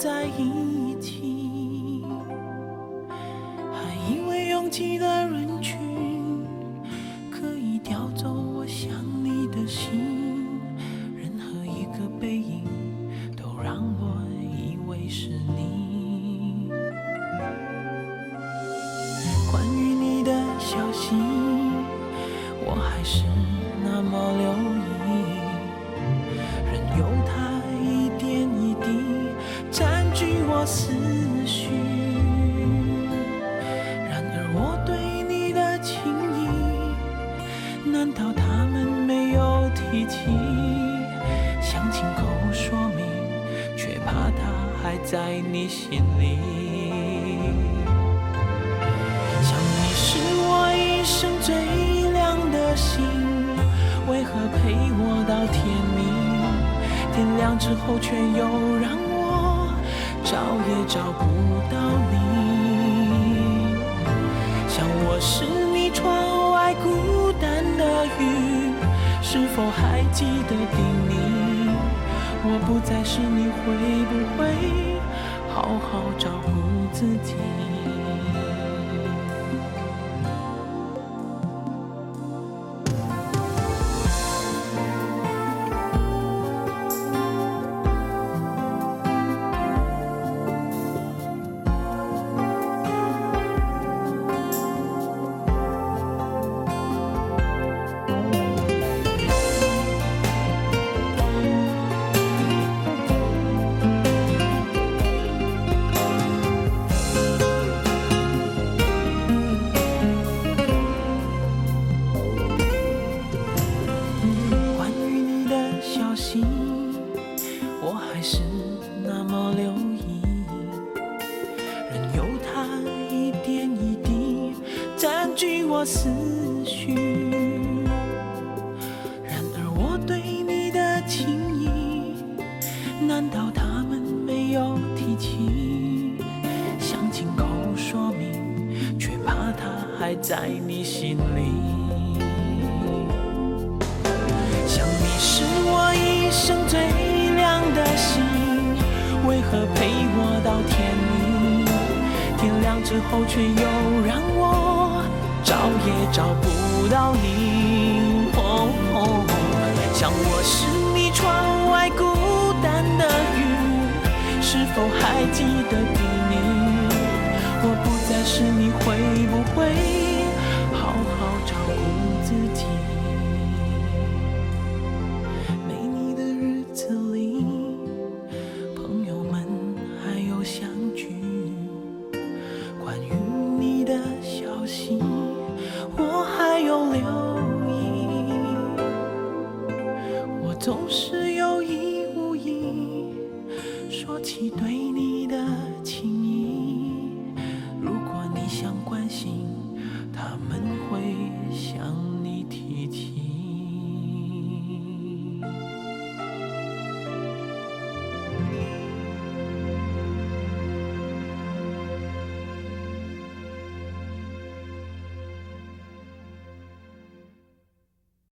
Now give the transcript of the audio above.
在一起，还以为拥挤的人群可以叼走我想你的心，任何一个背影都让我以为是你。关于你的消息，我还是那么留意，任由它一点一滴思绪。然而我对你的情意，难道他们没有提起？想亲口说明，却怕他还在你心里。想你是我一生最亮的星，为何陪我到天明？天亮之后，却又让找也找不到你。想我是你窗外孤单的雨，是否还记得叮咛？我不再是你，会不会好好照顾自己？思绪。然而我对你的情意，难道他们没有提起？想亲口说明，却怕他还在你心里。想你是我一生最亮的星，为何陪我到天明？天亮之后，却又让我找也找不到你。哦哦想我是你窗外孤单的雨，是否还记得叮咛？我不再是你，会不会总是有意无意说起对你的情